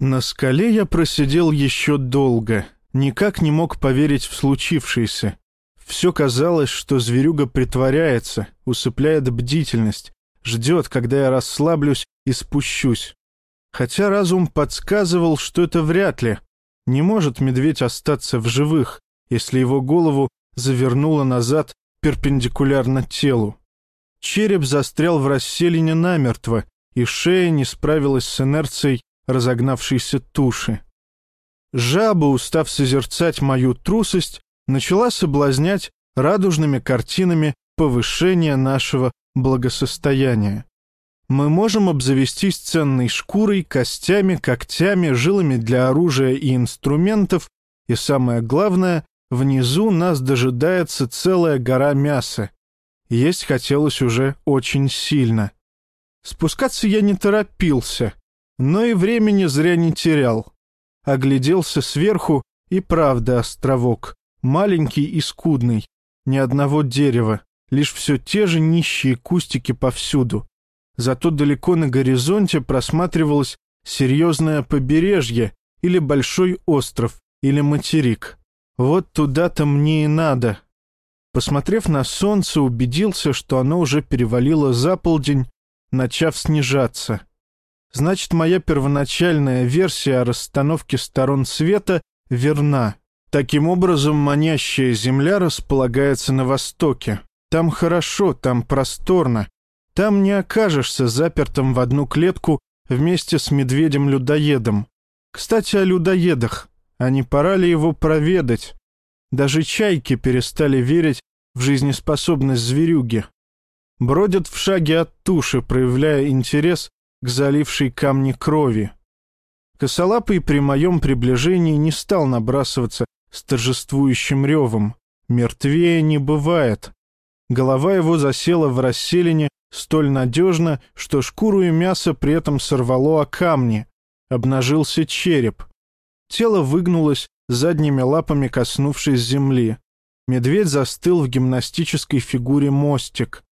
На скале я просидел еще долго, никак не мог поверить в случившееся. Все казалось, что зверюга притворяется, усыпляет бдительность, ждет, когда я расслаблюсь и спущусь. Хотя разум подсказывал, что это вряд ли. Не может медведь остаться в живых, если его голову завернуло назад перпендикулярно телу. Череп застрял в расселине намертво, и шея не справилась с инерцией разогнавшейся туши. Жаба, устав созерцать мою трусость, начала соблазнять радужными картинами повышения нашего благосостояния. Мы можем обзавестись ценной шкурой, костями, когтями, жилами для оружия и инструментов, и самое главное, внизу нас дожидается целая гора мяса. Есть хотелось уже очень сильно. Спускаться я не торопился — но и времени зря не терял. Огляделся сверху, и правда островок, маленький и скудный, ни одного дерева, лишь все те же нищие кустики повсюду. Зато далеко на горизонте просматривалось серьезное побережье или большой остров, или материк. Вот туда-то мне и надо. Посмотрев на солнце, убедился, что оно уже перевалило за полдень, начав снижаться. Значит, моя первоначальная версия о расстановке сторон света верна. Таким образом, манящая Земля располагается на востоке. Там хорошо, там просторно. Там не окажешься запертым в одну клетку вместе с медведем-людоедом. Кстати, о людоедах. А не пора ли его проведать? Даже чайки перестали верить в жизнеспособность зверюги. Бродят в шаге от туши, проявляя интерес к залившей камни крови. Косолапый при моем приближении не стал набрасываться с торжествующим ревом. Мертвее не бывает. Голова его засела в расселине столь надежно, что шкуру и мясо при этом сорвало о камни. Обнажился череп. Тело выгнулось, задними лапами коснувшись земли. Медведь застыл в гимнастической фигуре мостик.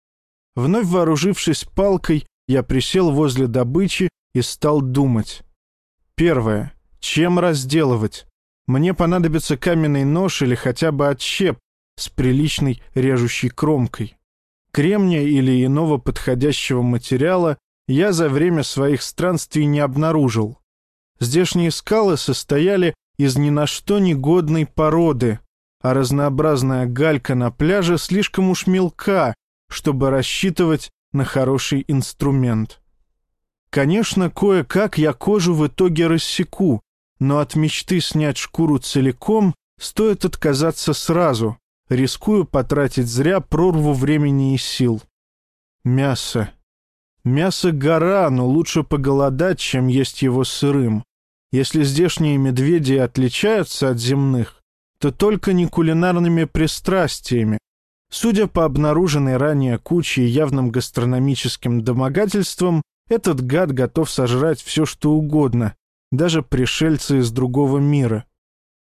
Вновь вооружившись палкой, я присел возле добычи и стал думать. Первое. Чем разделывать? Мне понадобится каменный нож или хотя бы отщеп с приличной режущей кромкой. Кремния или иного подходящего материала я за время своих странствий не обнаружил. Здешние скалы состояли из ни на что негодной породы, а разнообразная галька на пляже слишком уж мелка, чтобы рассчитывать на хороший инструмент. Конечно, кое-как я кожу в итоге рассеку, но от мечты снять шкуру целиком стоит отказаться сразу, рискую потратить зря прорву времени и сил. Мясо. Мясо гора, но лучше поголодать, чем есть его сырым. Если здешние медведи отличаются от земных, то только не кулинарными пристрастиями, Судя по обнаруженной ранее куче и явным гастрономическим домогательствам, этот гад готов сожрать все, что угодно, даже пришельцы из другого мира.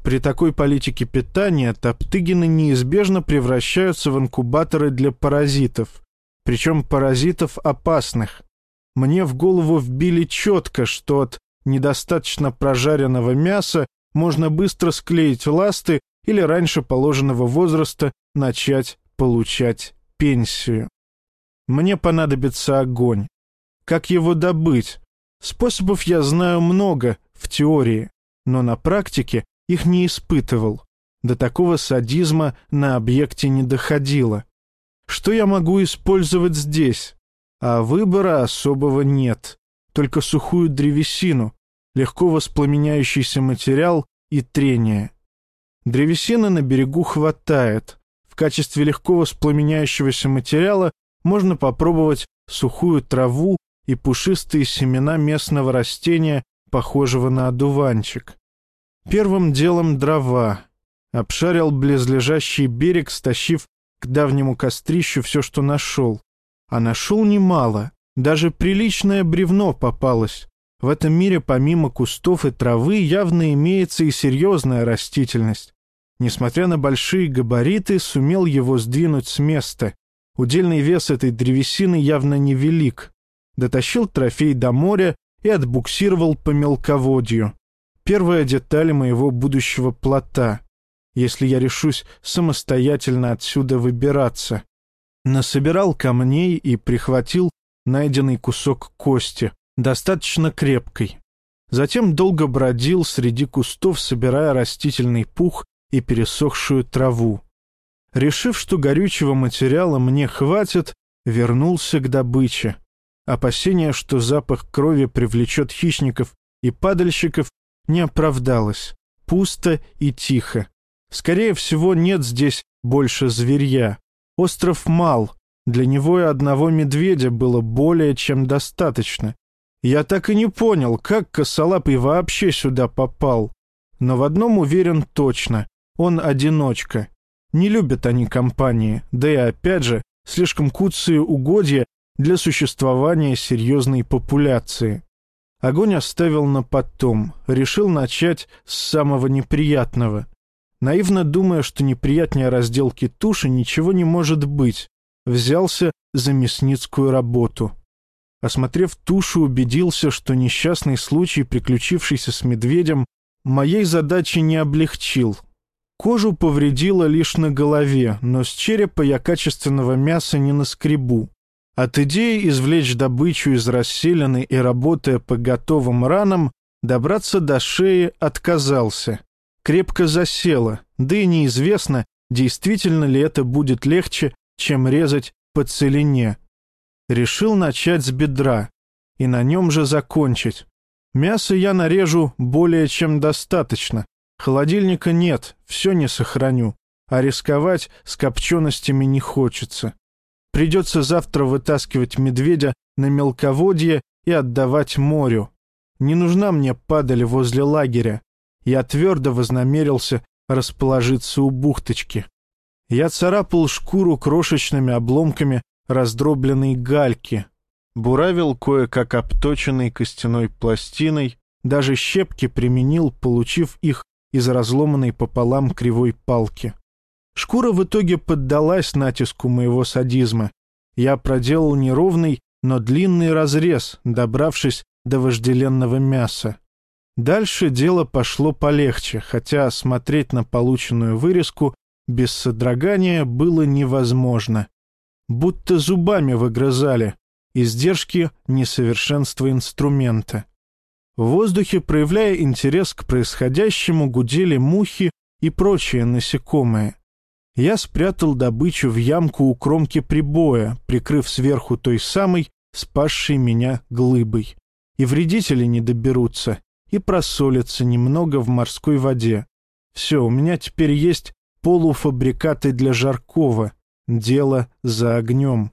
При такой политике питания топтыгины неизбежно превращаются в инкубаторы для паразитов, причем паразитов опасных. Мне в голову вбили четко, что от недостаточно прожаренного мяса можно быстро склеить ласты или раньше положенного возраста начать получать пенсию. Мне понадобится огонь. Как его добыть? Способов я знаю много, в теории, но на практике их не испытывал. До такого садизма на объекте не доходило. Что я могу использовать здесь? А выбора особого нет. Только сухую древесину, легко воспламеняющийся материал и трение. Древесины на берегу хватает, качестве легко воспламеняющегося материала можно попробовать сухую траву и пушистые семена местного растения, похожего на одуванчик. Первым делом дрова. Обшарил близлежащий берег, стащив к давнему кострищу все, что нашел. А нашел немало. Даже приличное бревно попалось. В этом мире помимо кустов и травы явно имеется и серьезная растительность несмотря на большие габариты, сумел его сдвинуть с места. Удельный вес этой древесины явно невелик. Дотащил трофей до моря, и отбуксировал по мелководью. Первая деталь моего будущего плота, если я решусь самостоятельно отсюда выбираться. Насобирал камней и прихватил найденный кусок кости, достаточно крепкой. Затем долго бродил среди кустов, собирая растительный пух и пересохшую траву. Решив, что горючего материала мне хватит, вернулся к добыче. Опасение, что запах крови привлечет хищников и падальщиков, не оправдалось. Пусто и тихо. Скорее всего, нет здесь больше зверья. Остров мал, для него и одного медведя было более чем достаточно. Я так и не понял, как косолапый вообще сюда попал. Но в одном уверен точно — он одиночка. Не любят они компании, да и опять же, слишком куцые угодья для существования серьезной популяции. Огонь оставил на потом, решил начать с самого неприятного. Наивно думая, что неприятнее разделки туши ничего не может быть, взялся за мясницкую работу. Осмотрев тушу, убедился, что несчастный случай, приключившийся с медведем, моей задачи не облегчил. Кожу повредило лишь на голове, но с черепа я качественного мяса не наскребу. От идеи извлечь добычу из расселены и работая по готовым ранам, добраться до шеи отказался. Крепко засело, да и неизвестно, действительно ли это будет легче, чем резать по целине. Решил начать с бедра и на нем же закончить. Мясо я нарежу более чем достаточно. Холодильника нет, все не сохраню, а рисковать с копченостями не хочется. Придется завтра вытаскивать медведя на мелководье и отдавать морю. Не нужна мне падаль возле лагеря. Я твердо вознамерился расположиться у бухточки. Я царапал шкуру крошечными обломками раздробленной гальки, буравил кое-как обточенной костяной пластиной, даже щепки применил, получив их из разломанной пополам кривой палки. Шкура в итоге поддалась натиску моего садизма. Я проделал неровный, но длинный разрез, добравшись до вожделенного мяса. Дальше дело пошло полегче, хотя смотреть на полученную вырезку без содрогания было невозможно. Будто зубами выгрызали. Издержки несовершенства инструмента. В воздухе, проявляя интерес к происходящему, гудели мухи и прочие насекомые. Я спрятал добычу в ямку у кромки прибоя, прикрыв сверху той самой, спасшей меня глыбой. И вредители не доберутся, и просолятся немного в морской воде. Все, у меня теперь есть полуфабрикаты для жаркого. Дело за огнем.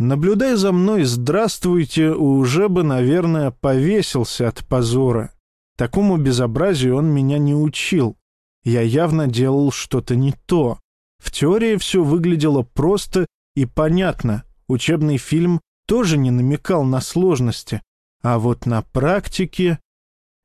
Наблюдая за мной «Здравствуйте», уже бы, наверное, повесился от позора. Такому безобразию он меня не учил. Я явно делал что-то не то. В теории все выглядело просто и понятно. Учебный фильм тоже не намекал на сложности. А вот на практике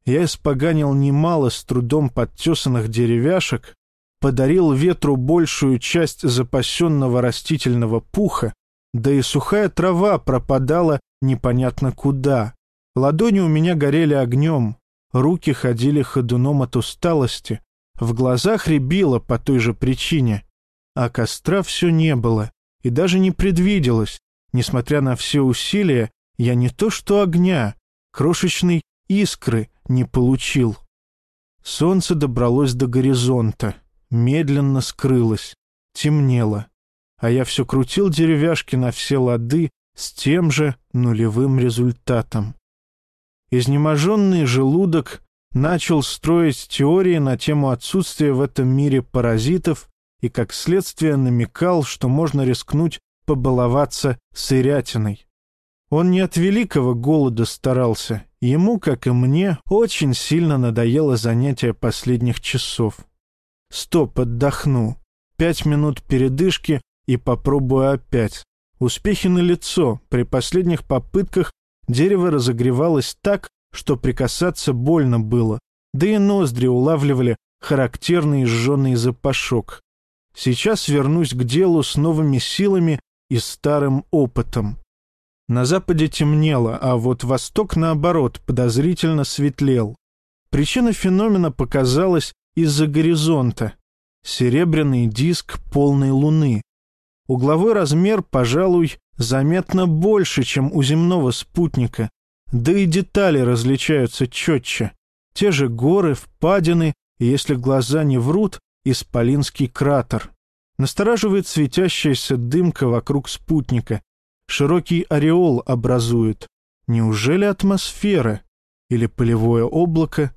я испоганил немало с трудом подтесанных деревяшек, подарил ветру большую часть запасенного растительного пуха, да и сухая трава пропадала непонятно куда. Ладони у меня горели огнем, руки ходили ходуном от усталости, в глазах рябило по той же причине, а костра все не было и даже не предвиделось. Несмотря на все усилия, я не то что огня, крошечной искры не получил. Солнце добралось до горизонта, медленно скрылось, темнело, а я все крутил деревяшки на все лады с тем же нулевым результатом. Изнеможенный желудок начал строить теории на тему отсутствия в этом мире паразитов и, как следствие, намекал, что можно рискнуть побаловаться сырятиной. Он не от великого голода старался. Ему, как и мне, очень сильно надоело занятие последних часов. Стоп, отдохну. Пять минут передышки и попробую опять. Успехи на лицо. При последних попытках дерево разогревалось так, что прикасаться больно было. Да и ноздри улавливали характерный сжженный запашок. Сейчас вернусь к делу с новыми силами и старым опытом. На западе темнело, а вот восток, наоборот, подозрительно светлел. Причина феномена показалась из-за горизонта. Серебряный диск полной луны. Угловой размер, пожалуй, заметно больше, чем у земного спутника, да и детали различаются четче. Те же горы, впадины, если глаза не врут, исполинский кратер. Настораживает светящаяся дымка вокруг спутника. Широкий ореол образует. Неужели атмосфера? Или полевое облако?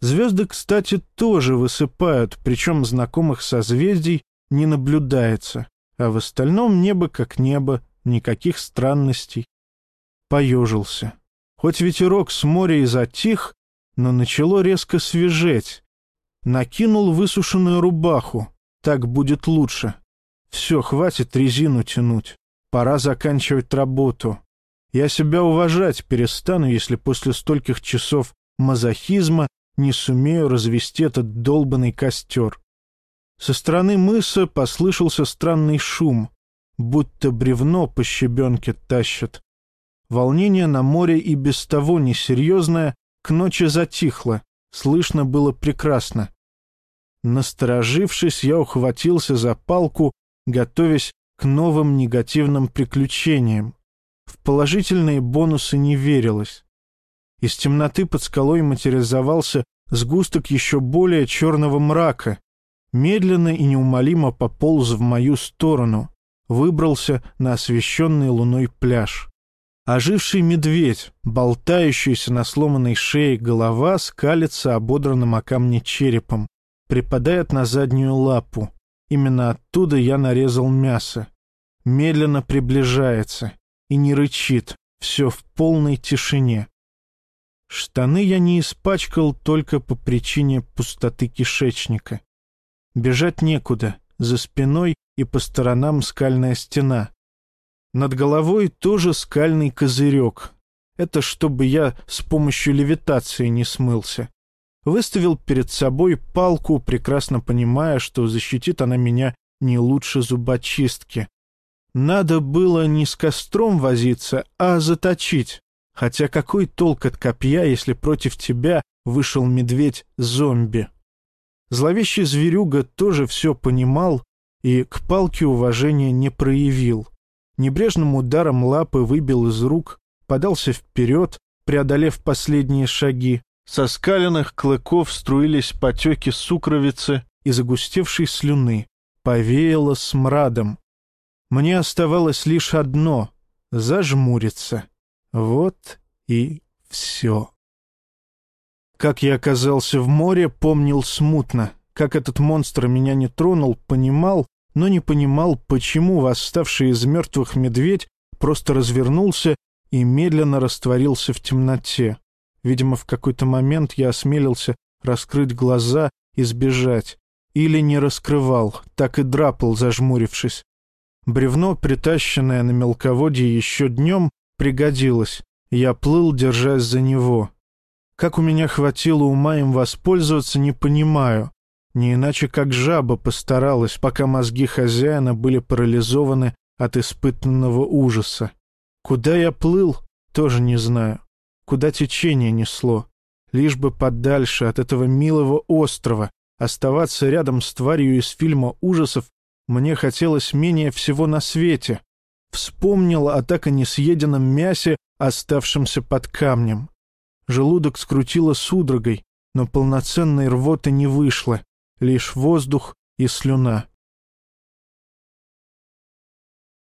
Звезды, кстати, тоже высыпают, причем знакомых созвездий не наблюдается. А в остальном небо как небо, никаких странностей. Поежился. Хоть ветерок с моря и затих, но начало резко свежеть. Накинул высушенную рубаху. Так будет лучше. Все, хватит резину тянуть. Пора заканчивать работу. Я себя уважать перестану, если после стольких часов мазохизма не сумею развести этот долбанный костер. Со стороны мыса послышался странный шум, будто бревно по щебенке тащат. Волнение на море и без того несерьезное к ночи затихло, слышно было прекрасно. Насторожившись, я ухватился за палку, готовясь к новым негативным приключениям. В положительные бонусы не верилось. Из темноты под скалой материализовался сгусток еще более черного мрака. Медленно и неумолимо пополз в мою сторону, выбрался на освещенный луной пляж. Оживший медведь, болтающийся на сломанной шее голова, скалится ободранным о камне черепом, припадает на заднюю лапу. Именно оттуда я нарезал мясо. Медленно приближается и не рычит, все в полной тишине. Штаны я не испачкал только по причине пустоты кишечника. Бежать некуда, за спиной и по сторонам скальная стена. Над головой тоже скальный козырек. Это чтобы я с помощью левитации не смылся. Выставил перед собой палку, прекрасно понимая, что защитит она меня не лучше зубочистки. Надо было не с костром возиться, а заточить. Хотя какой толк от копья, если против тебя вышел медведь-зомби? Зловещий зверюга тоже все понимал и к палке уважения не проявил небрежным ударом лапы выбил из рук, подался вперед, преодолев последние шаги. Со скаленных клыков струились потеки сукровицы и загустевшей слюны. Повеяло смрадом. Мне оставалось лишь одно — зажмуриться. Вот и все. Как я оказался в море, помнил смутно. Как этот монстр меня не тронул, понимал, но не понимал, почему восставший из мертвых медведь просто развернулся и медленно растворился в темноте. Видимо, в какой-то момент я осмелился раскрыть глаза и сбежать. Или не раскрывал, так и драпал, зажмурившись. Бревно, притащенное на мелководье еще днем, пригодилось. Я плыл, держась за него. Как у меня хватило ума им воспользоваться, не понимаю. Не иначе как жаба постаралась, пока мозги хозяина были парализованы от испытанного ужаса. Куда я плыл, тоже не знаю. Куда течение несло. Лишь бы подальше от этого милого острова, оставаться рядом с тварью из фильма ужасов мне хотелось менее всего на свете. Вспомнил о так и не съеденном мясе, оставшемся под камнем. Желудок скрутило судорогой, но полноценной рвоты не вышло лишь воздух и слюна.